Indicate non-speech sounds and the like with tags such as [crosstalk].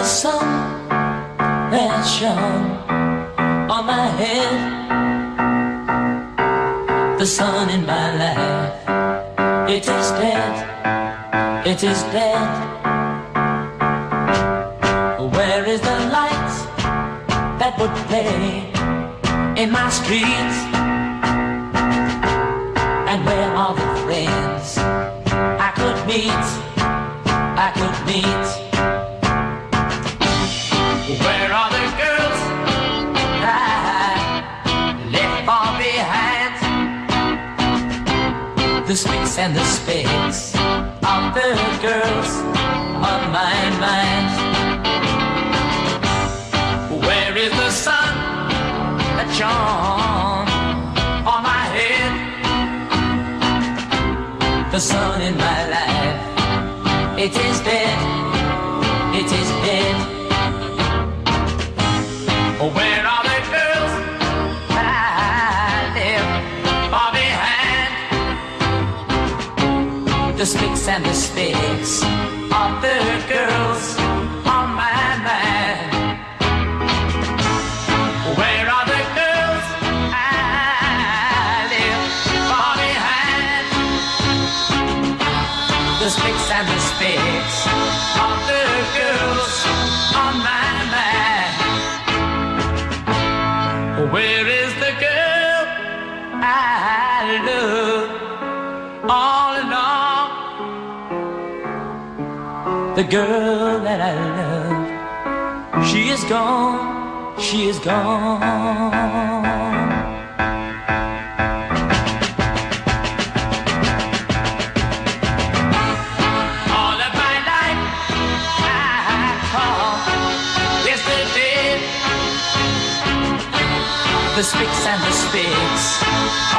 the sun that shone on my head. The sun in my life, it is dead, it is dead. Where is the light that would play in my streets? And where are the friends I could meet? I could meet. Where are the girls I [laughs] left far behind? The spicks and the spicks of the girls on my mind. Where is the sun that shone on my head? The sun in my life, it is dead, it is dead. Where are the girls I left far behind? The spicks and the spicks of the girls on my mind. Where are the girls I left far behind? The spicks and the spicks of the is the girl I love all along? The girl that I love, she is gone, she is gone. The spicks and the my